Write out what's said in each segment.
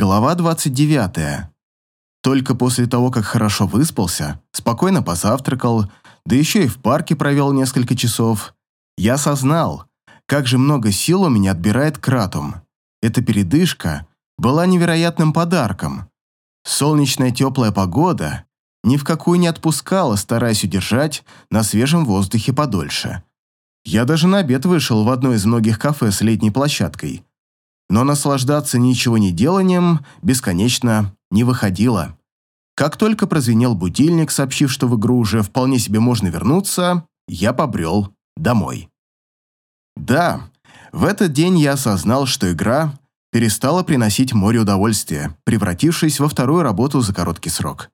Глава 29. Только после того, как хорошо выспался, спокойно позавтракал, да еще и в парке провел несколько часов, я осознал, как же много сил у меня отбирает Кратум. Эта передышка была невероятным подарком. Солнечная теплая погода ни в какую не отпускала, стараясь удержать на свежем воздухе подольше. Я даже на обед вышел в одно из многих кафе с летней площадкой – но наслаждаться ничего не деланием бесконечно не выходило. Как только прозвенел будильник, сообщив, что в игру уже вполне себе можно вернуться, я побрел домой. Да, в этот день я осознал, что игра перестала приносить море удовольствия, превратившись во вторую работу за короткий срок.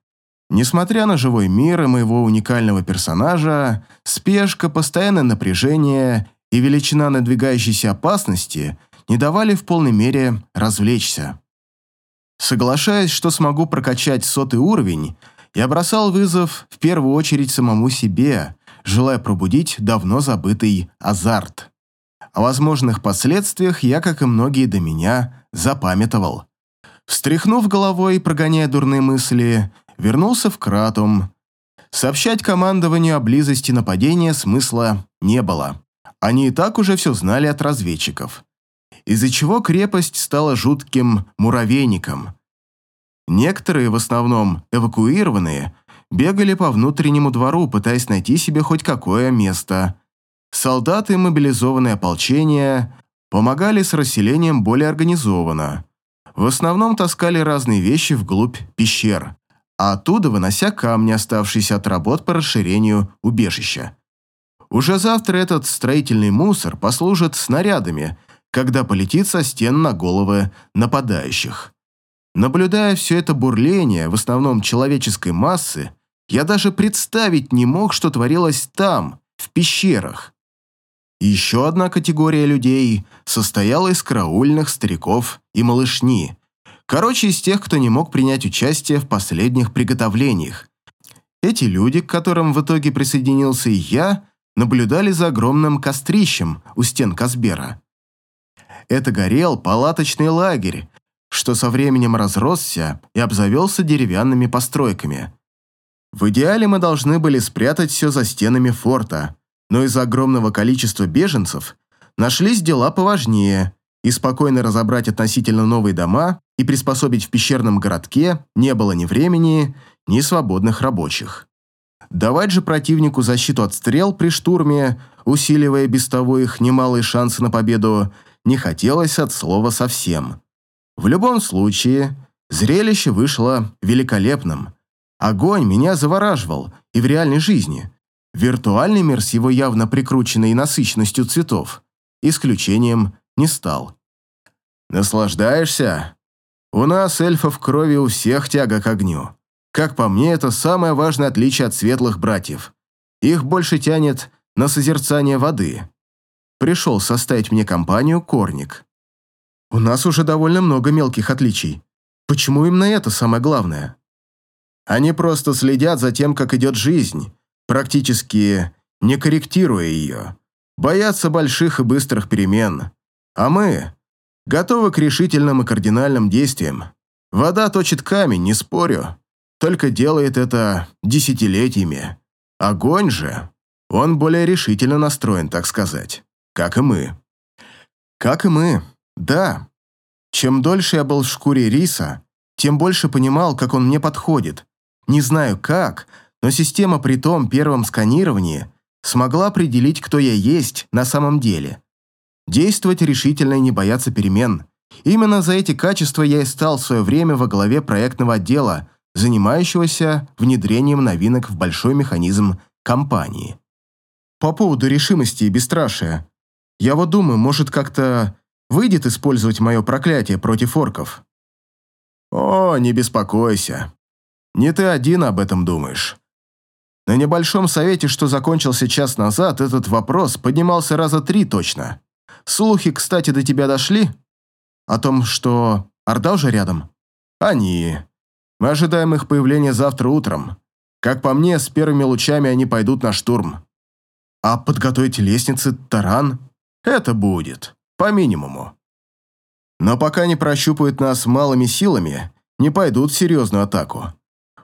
Несмотря на живой мир и моего уникального персонажа, спешка, постоянное напряжение и величина надвигающейся опасности не давали в полной мере развлечься. Соглашаясь, что смогу прокачать сотый уровень, я бросал вызов в первую очередь самому себе, желая пробудить давно забытый азарт. О возможных последствиях я, как и многие до меня, запамятовал. Встряхнув головой, прогоняя дурные мысли, вернулся в Кратум. Сообщать командованию о близости нападения смысла не было. Они и так уже все знали от разведчиков из-за чего крепость стала жутким муравейником. Некоторые, в основном эвакуированные, бегали по внутреннему двору, пытаясь найти себе хоть какое место. Солдаты и мобилизованное ополчение помогали с расселением более организованно. В основном таскали разные вещи вглубь пещер, а оттуда вынося камни, оставшиеся от работ по расширению убежища. Уже завтра этот строительный мусор послужит снарядами, когда полетит со стен на головы нападающих. Наблюдая все это бурление, в основном человеческой массы, я даже представить не мог, что творилось там, в пещерах. еще одна категория людей состояла из караульных, стариков и малышни. Короче, из тех, кто не мог принять участие в последних приготовлениях. Эти люди, к которым в итоге присоединился и я, наблюдали за огромным кострищем у стен Казбера это горел палаточный лагерь, что со временем разросся и обзавелся деревянными постройками. В идеале мы должны были спрятать все за стенами форта, но из-за огромного количества беженцев нашлись дела поважнее, и спокойно разобрать относительно новые дома и приспособить в пещерном городке не было ни времени, ни свободных рабочих. Давать же противнику защиту от стрел при штурме, усиливая без того их немалые шансы на победу, не хотелось от слова совсем. В любом случае, зрелище вышло великолепным. Огонь меня завораживал и в реальной жизни. Виртуальный мир с его явно прикрученной насыщенностью цветов исключением не стал. «Наслаждаешься? У нас, эльфов, крови у всех тяга к огню. Как по мне, это самое важное отличие от светлых братьев. Их больше тянет на созерцание воды пришел составить мне компанию Корник. У нас уже довольно много мелких отличий. Почему именно это самое главное? Они просто следят за тем, как идет жизнь, практически не корректируя ее. Боятся больших и быстрых перемен. А мы готовы к решительным и кардинальным действиям. Вода точит камень, не спорю. Только делает это десятилетиями. Огонь же, он более решительно настроен, так сказать. Как и мы. Как и мы, да. Чем дольше я был в шкуре риса, тем больше понимал, как он мне подходит. Не знаю как, но система при том первом сканировании смогла определить, кто я есть на самом деле. Действовать решительно и не бояться перемен. Именно за эти качества я и стал в свое время во главе проектного отдела, занимающегося внедрением новинок в большой механизм компании. По поводу решимости и бесстрашия. Я вот думаю, может, как-то выйдет использовать мое проклятие против орков. О, не беспокойся. Не ты один об этом думаешь. На небольшом совете, что закончился час назад, этот вопрос поднимался раза три точно. Слухи, кстати, до тебя дошли? О том, что Орда уже рядом? Они. Мы ожидаем их появления завтра утром. Как по мне, с первыми лучами они пойдут на штурм. А подготовить лестницы, таран? Это будет. По минимуму. Но пока не прощупают нас малыми силами, не пойдут в серьезную атаку.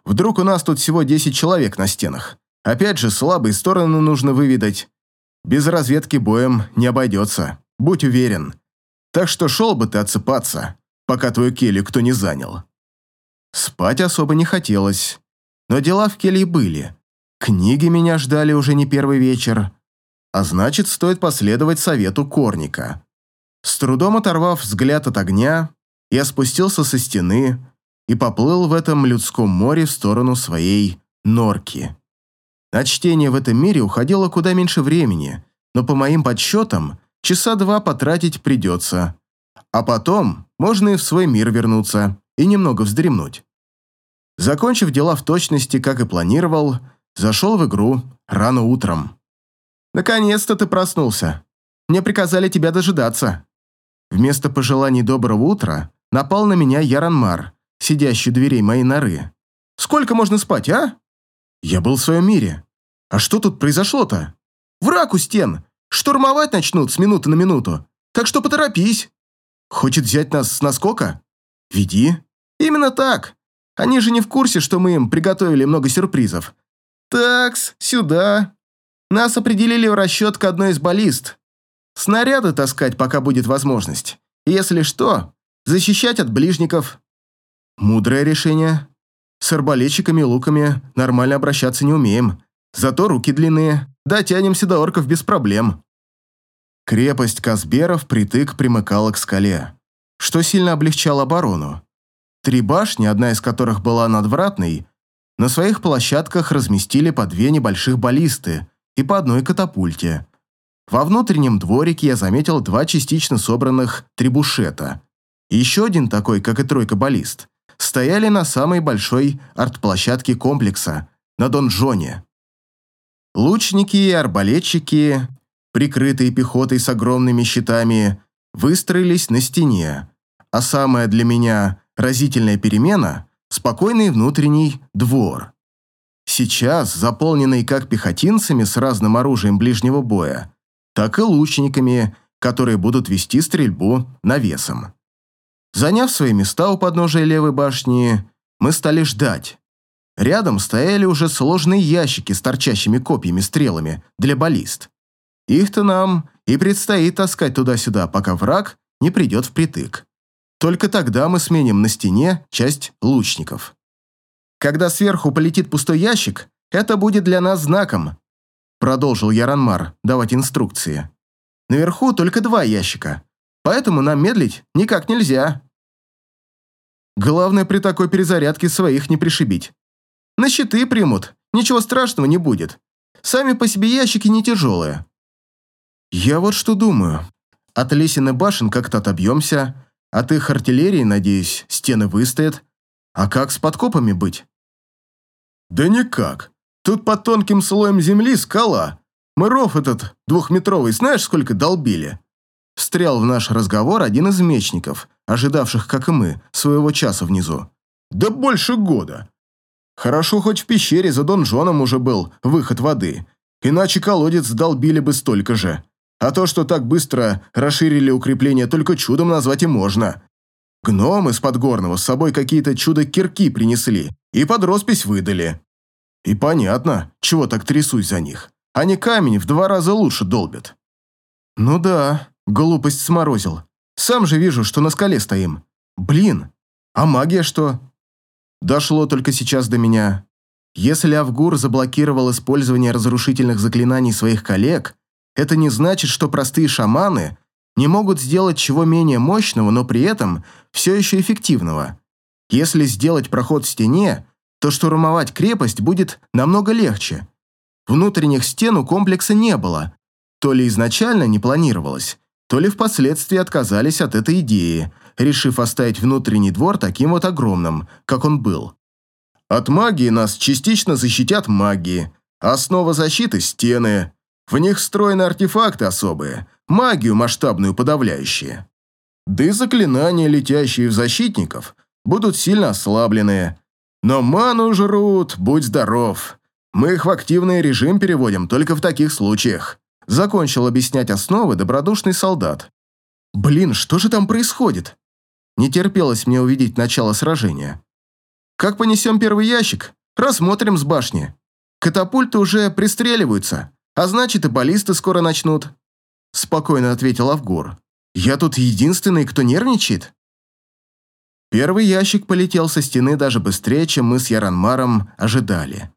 Вдруг у нас тут всего 10 человек на стенах. Опять же, слабые стороны нужно выведать. Без разведки боем не обойдется, будь уверен. Так что шел бы ты отсыпаться, пока твою келью кто не занял. Спать особо не хотелось, но дела в келье были. Книги меня ждали уже не первый вечер, а значит, стоит последовать совету Корника. С трудом оторвав взгляд от огня, я спустился со стены и поплыл в этом людском море в сторону своей норки. На чтение в этом мире уходило куда меньше времени, но по моим подсчетам, часа два потратить придется. А потом можно и в свой мир вернуться и немного вздремнуть. Закончив дела в точности, как и планировал, зашел в игру рано утром. «Наконец-то ты проснулся. Мне приказали тебя дожидаться». Вместо пожеланий доброго утра напал на меня Яранмар, сидящий у дверей моей норы. «Сколько можно спать, а?» Я был в своем мире. А что тут произошло-то? Враг у стен. Штурмовать начнут с минуты на минуту. Так что поторопись. Хочет взять нас с наскока? Веди. Именно так. Они же не в курсе, что мы им приготовили много сюрпризов. Такс, сюда. Нас определили в расчет к одной из баллист. Снаряды таскать, пока будет возможность. если что, защищать от ближников. Мудрое решение. С арбалетчиками и луками нормально обращаться не умеем. Зато руки длинные, дотянемся до орков без проблем. Крепость Казберов притык примыкала к скале, что сильно облегчало оборону. Три башни, одна из которых была надвратной, на своих площадках разместили по две небольших баллисты и по одной катапульте. Во внутреннем дворике я заметил два частично собранных трибушета. Еще один такой, как и тройка баллист, стояли на самой большой артплощадке комплекса, на донжоне. Лучники и арбалетчики, прикрытые пехотой с огромными щитами, выстроились на стене, а самая для меня разительная перемена – спокойный внутренний двор. Сейчас, заполненный как пехотинцами с разным оружием ближнего боя, так и лучниками, которые будут вести стрельбу навесом. Заняв свои места у подножия левой башни, мы стали ждать. Рядом стояли уже сложные ящики с торчащими копьями-стрелами для баллист. Их-то нам и предстоит таскать туда-сюда, пока враг не придет впритык. Только тогда мы сменим на стене часть лучников. Когда сверху полетит пустой ящик, это будет для нас знаком, продолжил Яранмар давать инструкции. Наверху только два ящика, поэтому нам медлить никак нельзя. Главное при такой перезарядке своих не пришибить. На щиты примут, ничего страшного не будет. Сами по себе ящики не тяжелые. Я вот что думаю. От лесен башен как-то отобьемся, от их артиллерии, надеюсь, стены выстоят. А как с подкопами быть? Да никак. Тут под тонким слоем земли скала. Мы ров этот двухметровый знаешь, сколько долбили? Встрял в наш разговор один из мечников, ожидавших, как и мы, своего часа внизу. «Да больше года. Хорошо, хоть в пещере за донжоном уже был выход воды, иначе колодец долбили бы столько же. А то, что так быстро расширили укрепление, только чудом назвать и можно. Гномы с Подгорного с собой какие-то чудо-кирки принесли и под роспись выдали. И понятно, чего так трясусь за них. Они камень в два раза лучше долбят. Ну да, глупость сморозил. Сам же вижу, что на скале стоим. Блин, а магия что? Дошло только сейчас до меня. Если Авгур заблокировал использование разрушительных заклинаний своих коллег, это не значит, что простые шаманы не могут сделать чего менее мощного, но при этом все еще эффективного. Если сделать проход в стене, то штурмовать крепость будет намного легче. Внутренних стен у комплекса не было. То ли изначально не планировалось, то ли впоследствии отказались от этой идеи, решив оставить внутренний двор таким вот огромным, как он был. От магии нас частично защитят магии. Основа защиты – стены. В них встроены артефакты особые, магию масштабную подавляющие. Да и заклинания, летящие в защитников, будут сильно ослаблены. Но ману жрут, будь здоров. Мы их в активный режим переводим только в таких случаях. Закончил объяснять основы добродушный солдат. «Блин, что же там происходит?» Не терпелось мне увидеть начало сражения. «Как понесем первый ящик? Рассмотрим с башни. Катапульты уже пристреливаются, а значит и баллисты скоро начнут», – спокойно ответил Авгур. «Я тут единственный, кто нервничает?» Первый ящик полетел со стены даже быстрее, чем мы с Яранмаром ожидали.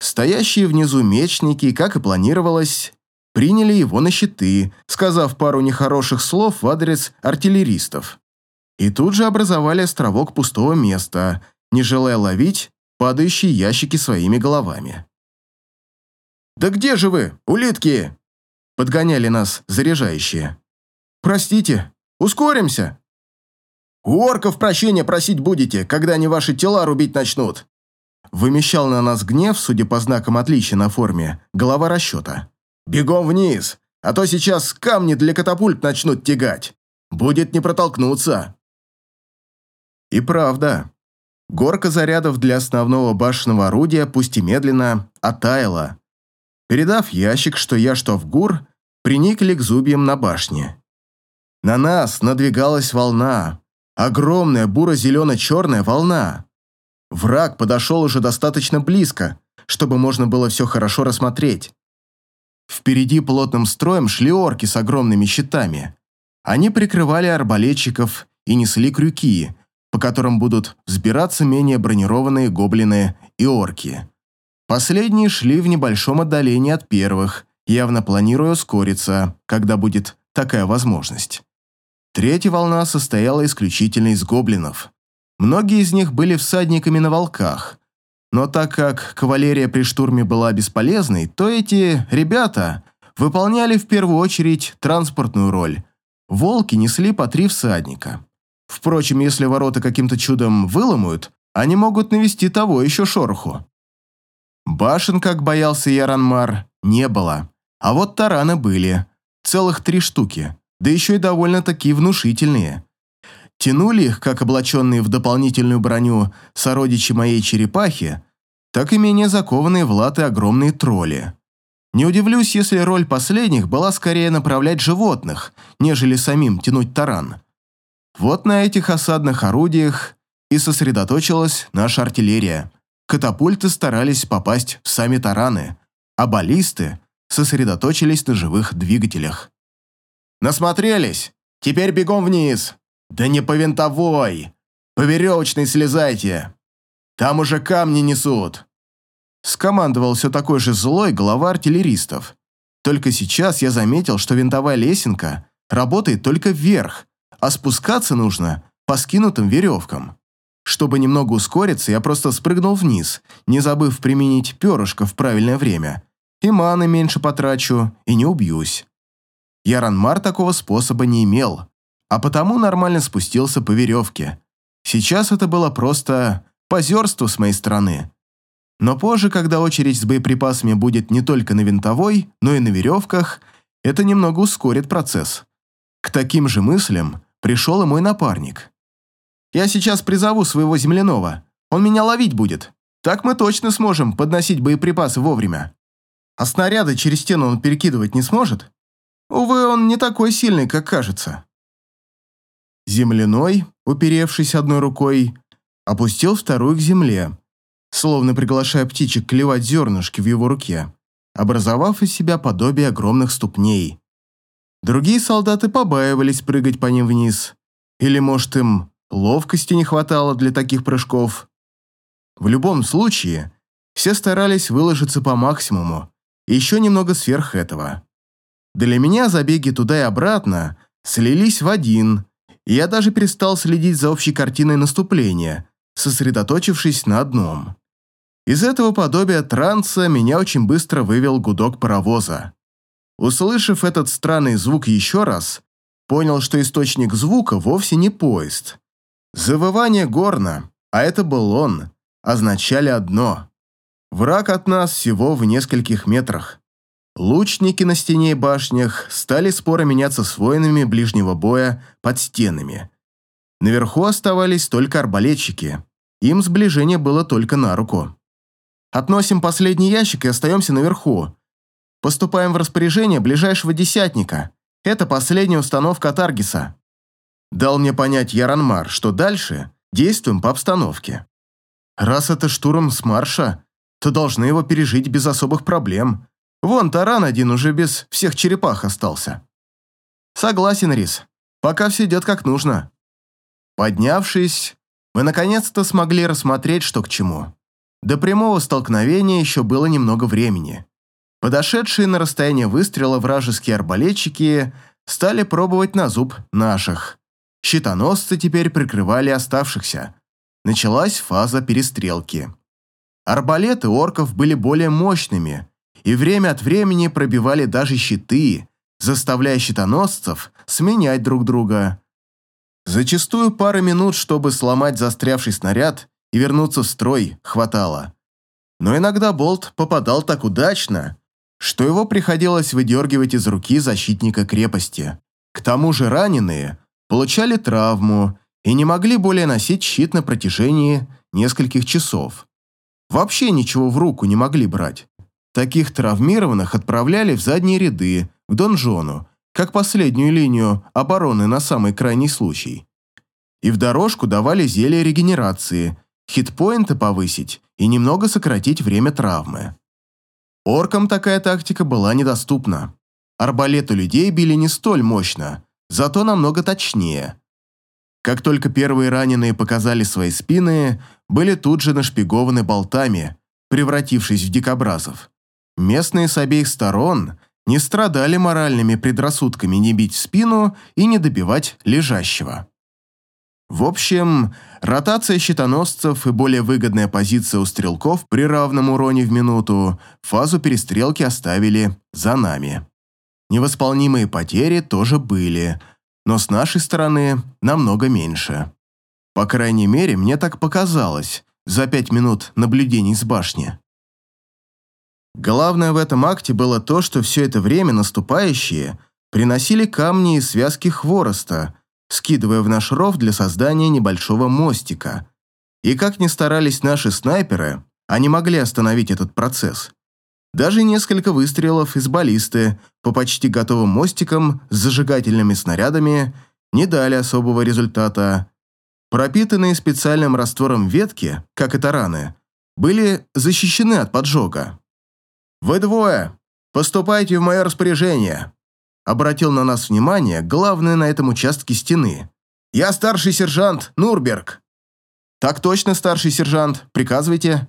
Стоящие внизу мечники, как и планировалось, приняли его на щиты, сказав пару нехороших слов в адрес артиллеристов. И тут же образовали островок пустого места, не желая ловить падающие ящики своими головами. «Да где же вы, улитки?» Подгоняли нас заряжающие. «Простите, ускоримся!» «У орков прощения просить будете, когда они ваши тела рубить начнут!» Вымещал на нас гнев, судя по знакам отличия на форме, голова расчета. «Бегом вниз, а то сейчас камни для катапульт начнут тягать. Будет не протолкнуться». И правда, горка зарядов для основного башенного орудия, пусть и медленно, оттаяла. Передав ящик, что я, что в гур, приникли к зубьям на башне. На нас надвигалась волна, огромная буро-зелено-черная волна. Враг подошел уже достаточно близко, чтобы можно было все хорошо рассмотреть. Впереди плотным строем шли орки с огромными щитами. Они прикрывали арбалетчиков и несли крюки, по которым будут взбираться менее бронированные гоблины и орки. Последние шли в небольшом отдалении от первых, явно планируя ускориться, когда будет такая возможность. Третья волна состояла исключительно из гоблинов. Многие из них были всадниками на волках, но так как кавалерия при штурме была бесполезной, то эти ребята выполняли в первую очередь транспортную роль. Волки несли по три всадника. Впрочем, если ворота каким-то чудом выломают, они могут навести того еще шороху. Башен, как боялся Яранмар, не было. А вот тараны были. Целых три штуки. Да еще и довольно-таки внушительные. Тянули их, как облаченные в дополнительную броню сородичи моей черепахи, так и менее закованные в латы огромные тролли. Не удивлюсь, если роль последних была скорее направлять животных, нежели самим тянуть таран. Вот на этих осадных орудиях и сосредоточилась наша артиллерия. Катапульты старались попасть в сами тараны, а баллисты сосредоточились на живых двигателях. «Насмотрелись? Теперь бегом вниз!» «Да не по винтовой! По веревочной слезайте! Там уже камни несут!» Скомандовал все такой же злой глава артиллеристов. Только сейчас я заметил, что винтовая лесенка работает только вверх, а спускаться нужно по скинутым веревкам. Чтобы немного ускориться, я просто спрыгнул вниз, не забыв применить перышко в правильное время. И маны меньше потрачу, и не убьюсь. Яранмар такого способа не имел, а потому нормально спустился по веревке. Сейчас это было просто позерство с моей стороны. Но позже, когда очередь с боеприпасами будет не только на винтовой, но и на веревках, это немного ускорит процесс. К таким же мыслям пришел и мой напарник. «Я сейчас призову своего земляного, он меня ловить будет. Так мы точно сможем подносить боеприпасы вовремя. А снаряды через стену он перекидывать не сможет? Увы, он не такой сильный, как кажется». Земляной, уперевшись одной рукой, опустил вторую к земле, словно приглашая птичек клевать зернышки в его руке, образовав из себя подобие огромных ступней. Другие солдаты побаивались прыгать по ним вниз. Или, может, им ловкости не хватало для таких прыжков. В любом случае, все старались выложиться по максимуму, и еще немного сверх этого. Для меня забеги туда и обратно слились в один, я даже перестал следить за общей картиной наступления, сосредоточившись на одном. Из этого подобия транса меня очень быстро вывел гудок паровоза. Услышав этот странный звук еще раз, понял, что источник звука вовсе не поезд. Завывание горна, а это был он, означали одно. Враг от нас всего в нескольких метрах. Лучники на стене и башнях стали споро меняться с воинами ближнего боя под стенами. Наверху оставались только арбалетчики. Им сближение было только на руку. «Относим последний ящик и остаемся наверху. Поступаем в распоряжение ближайшего десятника. Это последняя установка Таргиса». Дал мне понять Яранмар, что дальше действуем по обстановке. Раз это штурм с марша, то должны его пережить без особых проблем. Вон таран один уже без всех черепах остался. Согласен, Рис. Пока все идет как нужно. Поднявшись, мы наконец-то смогли рассмотреть, что к чему. До прямого столкновения еще было немного времени. Подошедшие на расстояние выстрела вражеские арбалетчики стали пробовать на зуб наших. Щитоносцы теперь прикрывали оставшихся. Началась фаза перестрелки. Арбалеты орков были более мощными и время от времени пробивали даже щиты, заставляя щитоносцев сменять друг друга. Зачастую пары минут, чтобы сломать застрявший снаряд и вернуться в строй, хватало. Но иногда болт попадал так удачно, что его приходилось выдергивать из руки защитника крепости. К тому же раненые получали травму и не могли более носить щит на протяжении нескольких часов. Вообще ничего в руку не могли брать. Таких травмированных отправляли в задние ряды, к донжону, как последнюю линию обороны на самый крайний случай. И в дорожку давали зелья регенерации, хитпоинты повысить и немного сократить время травмы. Оркам такая тактика была недоступна. Арбалеты людей били не столь мощно, зато намного точнее. Как только первые раненые показали свои спины, были тут же нашпигованы болтами, превратившись в дикобразов. Местные с обеих сторон не страдали моральными предрассудками не бить в спину и не добивать лежащего. В общем, ротация щитоносцев и более выгодная позиция у стрелков при равном уроне в минуту фазу перестрелки оставили за нами. Невосполнимые потери тоже были, но с нашей стороны намного меньше. По крайней мере, мне так показалось за пять минут наблюдений с башни. Главное в этом акте было то, что все это время наступающие приносили камни и связки хвороста, скидывая в наш ров для создания небольшого мостика. И как ни старались наши снайперы, они могли остановить этот процесс. Даже несколько выстрелов из баллисты по почти готовым мостикам с зажигательными снарядами не дали особого результата. Пропитанные специальным раствором ветки, как и тараны, были защищены от поджога. «Вы двое! Поступайте в мое распоряжение!» обратил на нас внимание главный на этом участке стены. «Я старший сержант Нурберг». «Так точно, старший сержант. Приказывайте».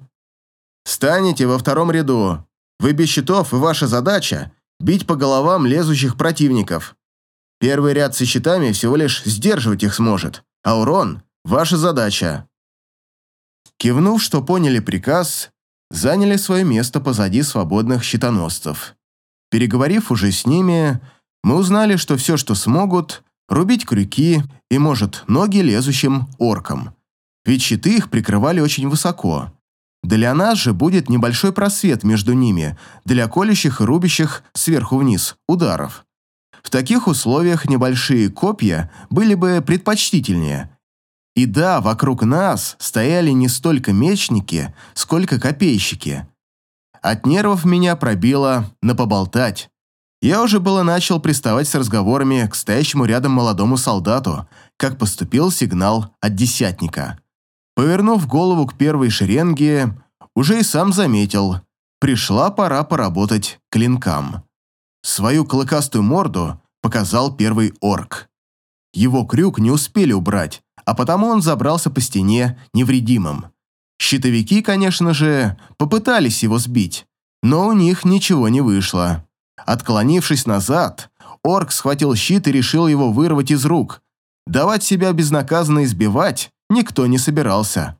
«Станете во втором ряду. Вы без щитов, и ваша задача – бить по головам лезущих противников. Первый ряд со щитами всего лишь сдерживать их сможет, а урон – ваша задача». Кивнув, что поняли приказ, заняли свое место позади свободных щитоносцев. Переговорив уже с ними, мы узнали, что все, что смогут, рубить крюки и, может, ноги лезущим оркам. Ведь щиты их прикрывали очень высоко. Для нас же будет небольшой просвет между ними для колющих и рубящих сверху вниз ударов. В таких условиях небольшие копья были бы предпочтительнее. И да, вокруг нас стояли не столько мечники, сколько копейщики. От нервов меня пробило на поболтать. Я уже было начал приставать с разговорами к стоящему рядом молодому солдату, как поступил сигнал от десятника. Повернув голову к первой шеренге, уже и сам заметил, пришла пора поработать клинкам. Свою клыкастую морду показал первый орк. Его крюк не успели убрать, а потому он забрался по стене невредимым. Щитовики, конечно же, попытались его сбить, но у них ничего не вышло. Отклонившись назад, орк схватил щит и решил его вырвать из рук. Давать себя безнаказанно избивать никто не собирался.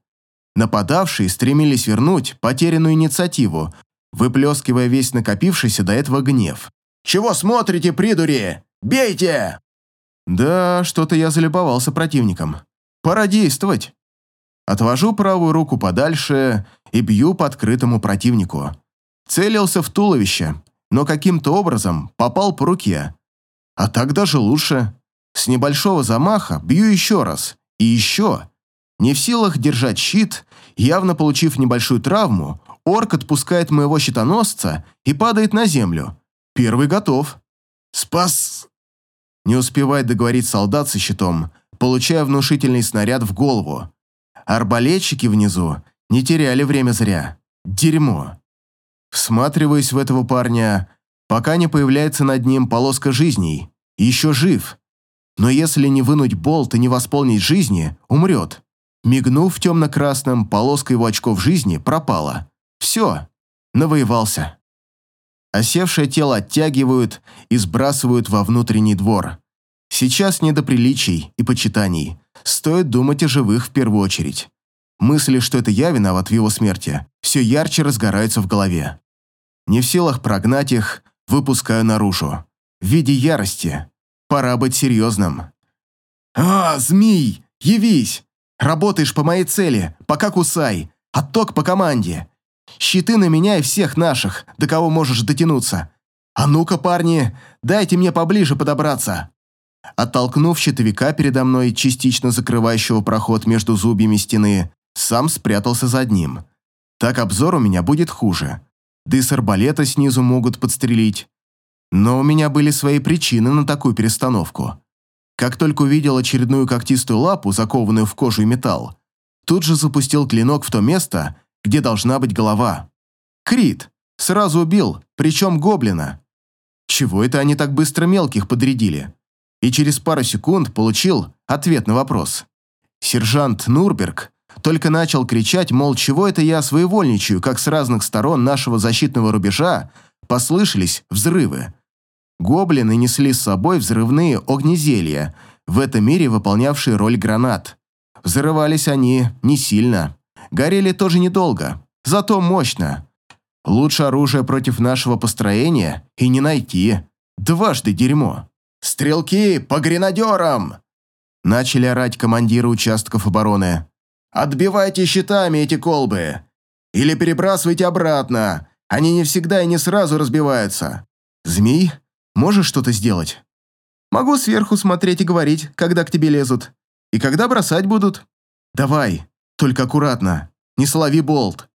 Нападавшие стремились вернуть потерянную инициативу, выплескивая весь накопившийся до этого гнев. «Чего смотрите, придури? Бейте!» Да, что-то я залюбовался противником. Пора действовать. Отвожу правую руку подальше и бью по открытому противнику. Целился в туловище, но каким-то образом попал по руке. А так даже лучше. С небольшого замаха бью еще раз. И еще. Не в силах держать щит, явно получив небольшую травму, орк отпускает моего щитоносца и падает на землю. Первый готов. «Спас!» Не успевает договорить солдат со щитом, получая внушительный снаряд в голову. Арбалетчики внизу не теряли время зря. Дерьмо. Всматриваясь в этого парня, пока не появляется над ним полоска жизней. Еще жив. Но если не вынуть болт и не восполнить жизни, умрет. Мигнув темно-красным, полоска его очков жизни пропала. Все, навоевался. Осевшее тело оттягивают и сбрасывают во внутренний двор. Сейчас не до приличий и почитаний. Стоит думать о живых в первую очередь. Мысли, что это я виноват в его смерти, все ярче разгораются в голове. Не в силах прогнать их, выпускаю наружу. В виде ярости. Пора быть серьезным. «А, змей, явись! Работаешь по моей цели, пока кусай. Отток по команде. Щиты на меня и всех наших, до кого можешь дотянуться. А ну-ка, парни, дайте мне поближе подобраться». Оттолкнув щитовика передо мной, частично закрывающего проход между зубьями стены, сам спрятался за одним. Так обзор у меня будет хуже. Да и с арбалета снизу могут подстрелить. Но у меня были свои причины на такую перестановку. Как только увидел очередную когтистую лапу, закованную в кожу и металл, тут же запустил клинок в то место, где должна быть голова. Крит! Сразу убил, причем гоблина. Чего это они так быстро мелких подрядили? И через пару секунд получил ответ на вопрос. Сержант Нурберг только начал кричать, мол, чего это я своевольничаю, как с разных сторон нашего защитного рубежа послышались взрывы. Гоблины несли с собой взрывные огнезелья, в этом мире выполнявшие роль гранат. Взрывались они не сильно. Горели тоже недолго, зато мощно. Лучше оружие против нашего построения и не найти. Дважды дерьмо. «Стрелки по гренадерам!» Начали орать командиры участков обороны. «Отбивайте щитами эти колбы! Или перебрасывайте обратно, они не всегда и не сразу разбиваются. Змей, можешь что-то сделать?» «Могу сверху смотреть и говорить, когда к тебе лезут. И когда бросать будут?» «Давай, только аккуратно, не слови болт».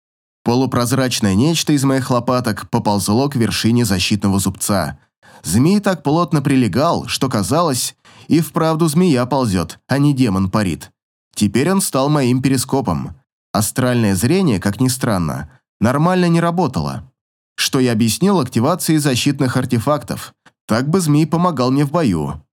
Полупрозрачное нечто из моих лопаток поползло к вершине защитного зубца – Змей так плотно прилегал, что казалось, и вправду змея ползет, а не демон парит. Теперь он стал моим перископом. Астральное зрение, как ни странно, нормально не работало. Что я объяснил активацией защитных артефактов. Так бы змей помогал мне в бою.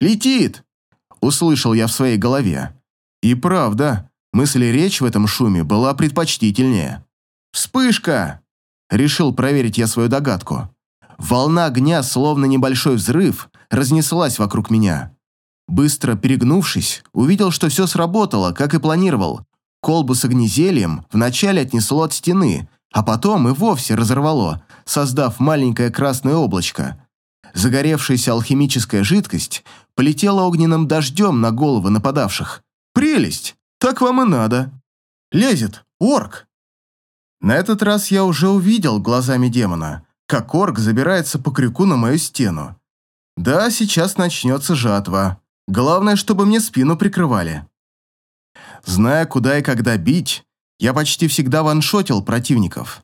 «Летит!» – услышал я в своей голове. И правда, мысль и речь в этом шуме была предпочтительнее. «Вспышка!» – решил проверить я свою догадку. Волна огня, словно небольшой взрыв, разнеслась вокруг меня. Быстро перегнувшись, увидел, что все сработало, как и планировал. Колбу с огнезельем вначале отнесло от стены, а потом и вовсе разорвало, создав маленькое красное облачко. Загоревшаяся алхимическая жидкость полетела огненным дождем на головы нападавших. «Прелесть! Так вам и надо!» «Лезет! Орк!» На этот раз я уже увидел глазами демона – как орк забирается по крюку на мою стену. Да, сейчас начнется жатва. Главное, чтобы мне спину прикрывали. Зная, куда и когда бить, я почти всегда ваншотил противников.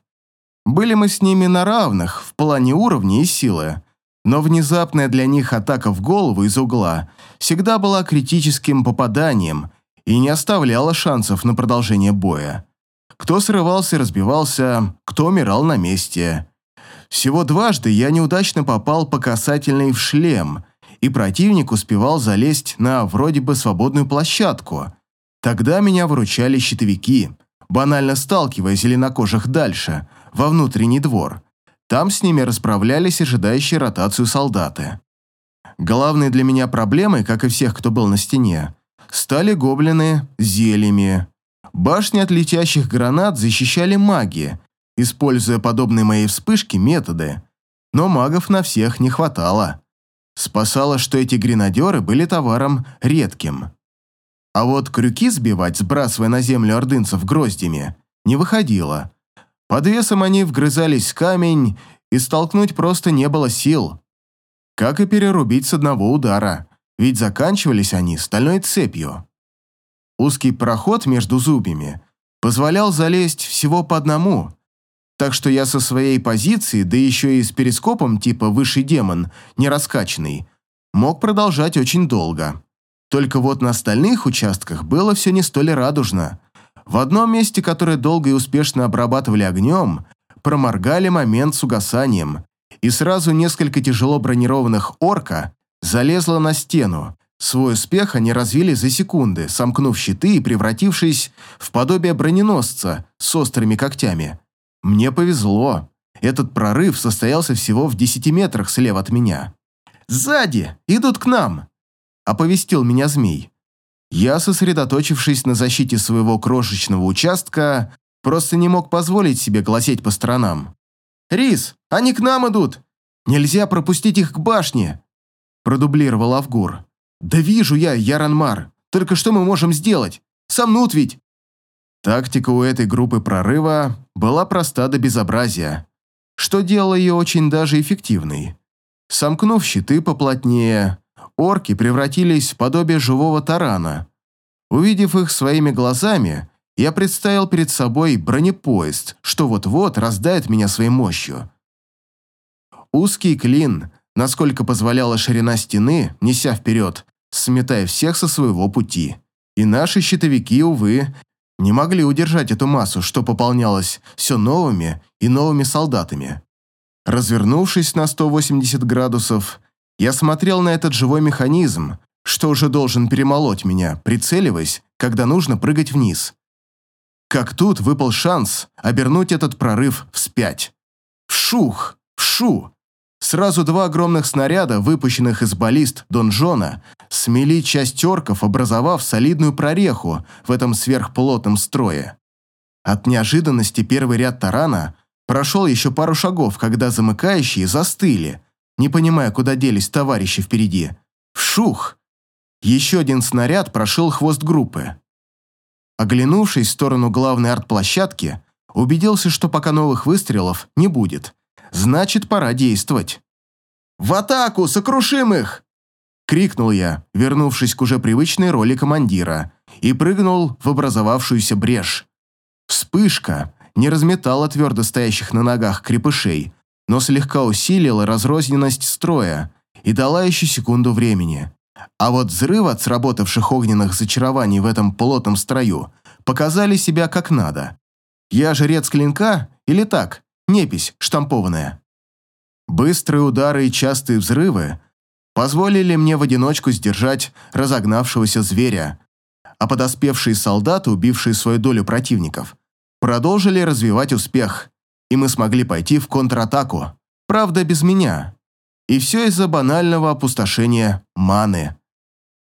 Были мы с ними на равных в плане уровня и силы, но внезапная для них атака в голову из угла всегда была критическим попаданием и не оставляла шансов на продолжение боя. Кто срывался разбивался, кто умирал на месте. Всего дважды я неудачно попал по касательной в шлем, и противник успевал залезть на вроде бы свободную площадку. Тогда меня выручали щитовики, банально сталкивая зеленокожих дальше, во внутренний двор. Там с ними расправлялись ожидающие ротацию солдаты. Главной для меня проблемой, как и всех, кто был на стене, стали гоблины зельями. Башни от летящих гранат защищали маги, используя подобные моей вспышки методы, но магов на всех не хватало. Спасало, что эти гренадеры были товаром редким. А вот крюки сбивать, сбрасывая на землю ордынцев гроздями, не выходило. Под весом они вгрызались в камень, и столкнуть просто не было сил. Как и перерубить с одного удара, ведь заканчивались они стальной цепью. Узкий проход между зубьями позволял залезть всего по одному, так что я со своей позиции, да еще и с перископом типа «высший демон», не раскачанный, мог продолжать очень долго. Только вот на остальных участках было все не столь радужно. В одном месте, которое долго и успешно обрабатывали огнем, проморгали момент с угасанием, и сразу несколько тяжело бронированных орка залезло на стену. Свой успех они развили за секунды, сомкнув щиты и превратившись в подобие броненосца с острыми когтями. Мне повезло. Этот прорыв состоялся всего в десяти метрах слева от меня. «Сзади! Идут к нам!» – оповестил меня змей. Я, сосредоточившись на защите своего крошечного участка, просто не мог позволить себе глазеть по сторонам. «Рис, они к нам идут! Нельзя пропустить их к башне!» – продублировал Авгур. «Да вижу я, Яранмар. Только что мы можем сделать? Сомнут ведь!» Тактика у этой группы прорыва была проста до безобразия, что делало ее очень даже эффективной. Сомкнув щиты поплотнее, орки превратились в подобие живого тарана. Увидев их своими глазами, я представил перед собой бронепоезд, что вот-вот раздает меня своей мощью. Узкий клин, насколько позволяла ширина стены, неся вперед, сметая всех со своего пути. И наши щитовики, увы, не могли удержать эту массу, что пополнялось все новыми и новыми солдатами. Развернувшись на 180 градусов, я смотрел на этот живой механизм, что уже должен перемолоть меня, прицеливаясь, когда нужно прыгать вниз. Как тут выпал шанс обернуть этот прорыв вспять. Вшух! Вшу! Сразу два огромных снаряда, выпущенных из баллист донжона, смели часть орков, образовав солидную прореху в этом сверхплотном строе. От неожиданности первый ряд тарана прошел еще пару шагов, когда замыкающие застыли, не понимая, куда делись товарищи впереди. Вшух! Еще один снаряд прошел хвост группы. Оглянувшись в сторону главной артплощадки, убедился, что пока новых выстрелов не будет. Значит, пора действовать. «В атаку! Сокрушим их!» Крикнул я, вернувшись к уже привычной роли командира, и прыгнул в образовавшуюся брешь. Вспышка не разметала твердо стоящих на ногах крепышей, но слегка усилила разрозненность строя и дала еще секунду времени. А вот взрывы от сработавших огненных зачарований в этом плотном строю показали себя как надо. Я жрец клинка или так, непись штампованная. Быстрые удары и частые взрывы позволили мне в одиночку сдержать разогнавшегося зверя, а подоспевшие солдаты, убившие свою долю противников, продолжили развивать успех, и мы смогли пойти в контратаку, правда без меня. И все из-за банального опустошения маны.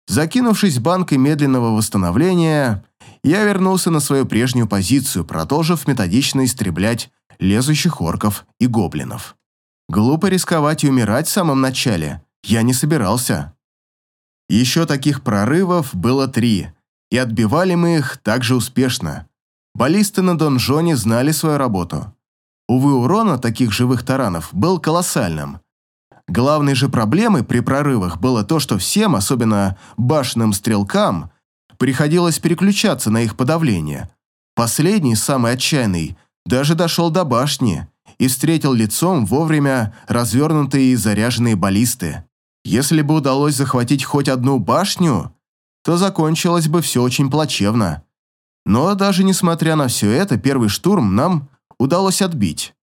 Закинувшись банкой медленного восстановления, я вернулся на свою прежнюю позицию, продолжив методично истреблять лезущих орков и гоблинов. Глупо рисковать и умирать в самом начале. Я не собирался. Еще таких прорывов было три, и отбивали мы их также успешно. Баллисты на донжоне знали свою работу. Увы, урон от таких живых таранов был колоссальным – Главной же проблемой при прорывах было то, что всем, особенно башенным стрелкам, приходилось переключаться на их подавление. Последний, самый отчаянный, даже дошел до башни и встретил лицом вовремя развернутые и заряженные баллисты. Если бы удалось захватить хоть одну башню, то закончилось бы все очень плачевно. Но даже несмотря на все это, первый штурм нам удалось отбить.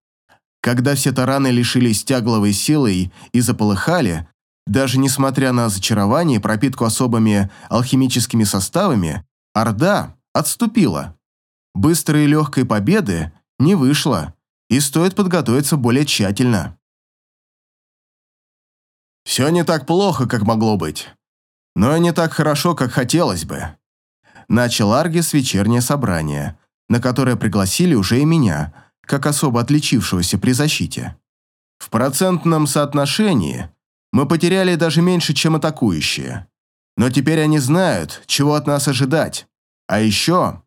Когда все тараны лишились тягловой силы и заполыхали, даже несмотря на зачарование и пропитку особыми алхимическими составами, Орда отступила. Быстрой и легкой победы не вышло, и стоит подготовиться более тщательно. Все не так плохо, как могло быть, но и не так хорошо, как хотелось бы. Начал Аргис вечернее собрание, на которое пригласили уже и меня – как особо отличившегося при защите. В процентном соотношении мы потеряли даже меньше, чем атакующие. Но теперь они знают, чего от нас ожидать. А еще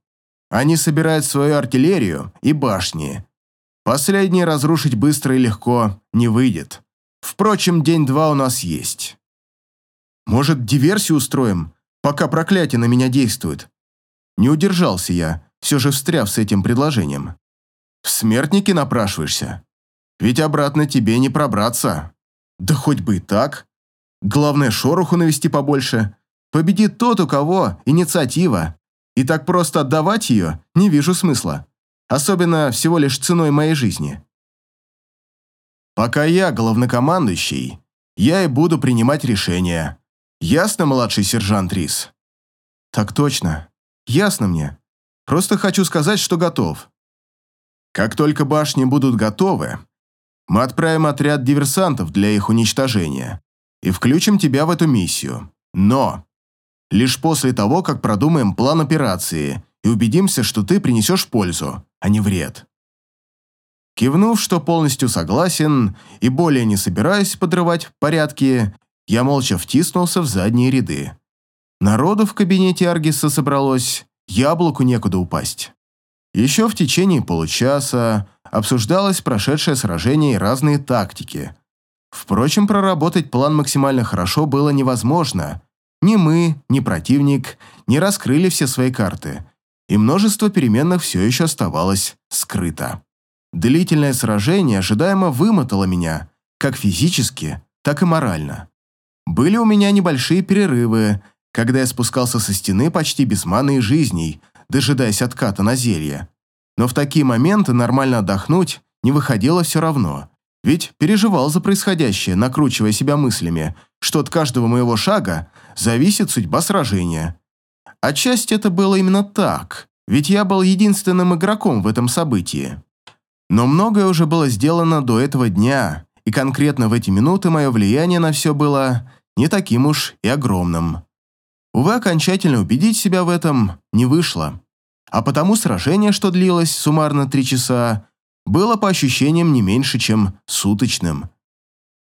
они собирают свою артиллерию и башни. Последние разрушить быстро и легко не выйдет. Впрочем, день-два у нас есть. Может, диверсию устроим, пока проклятие на меня действует? Не удержался я, все же встряв с этим предложением. В смертники напрашиваешься? Ведь обратно тебе не пробраться. Да хоть бы и так. Главное, шороху навести побольше. Победит тот, у кого инициатива. И так просто отдавать ее не вижу смысла. Особенно всего лишь ценой моей жизни. Пока я главнокомандующий, я и буду принимать решения. Ясно, младший сержант Рис? Так точно. Ясно мне. Просто хочу сказать, что готов. Как только башни будут готовы, мы отправим отряд диверсантов для их уничтожения и включим тебя в эту миссию. Но лишь после того, как продумаем план операции и убедимся, что ты принесешь пользу, а не вред. Кивнув, что полностью согласен и более не собираюсь подрывать порядки, я молча втиснулся в задние ряды. Народу в кабинете Аргиса собралось, яблоку некуда упасть. Еще в течение получаса обсуждалось прошедшее сражение и разные тактики. Впрочем, проработать план максимально хорошо было невозможно. Ни мы, ни противник не раскрыли все свои карты, и множество переменных все еще оставалось скрыто. Длительное сражение ожидаемо вымотало меня, как физически, так и морально. Были у меня небольшие перерывы, когда я спускался со стены почти без маны и жизней, дожидаясь отката на зелье. Но в такие моменты нормально отдохнуть не выходило все равно, ведь переживал за происходящее, накручивая себя мыслями, что от каждого моего шага зависит судьба сражения. Отчасти это было именно так, ведь я был единственным игроком в этом событии. Но многое уже было сделано до этого дня, и конкретно в эти минуты мое влияние на все было не таким уж и огромным. Увы, окончательно убедить себя в этом не вышло. А потому сражение, что длилось суммарно три часа, было по ощущениям не меньше, чем суточным.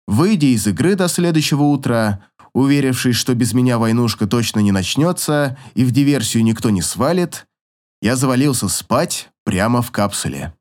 Выйдя из игры до следующего утра, уверившись, что без меня войнушка точно не начнется и в диверсию никто не свалит, я завалился спать прямо в капсуле.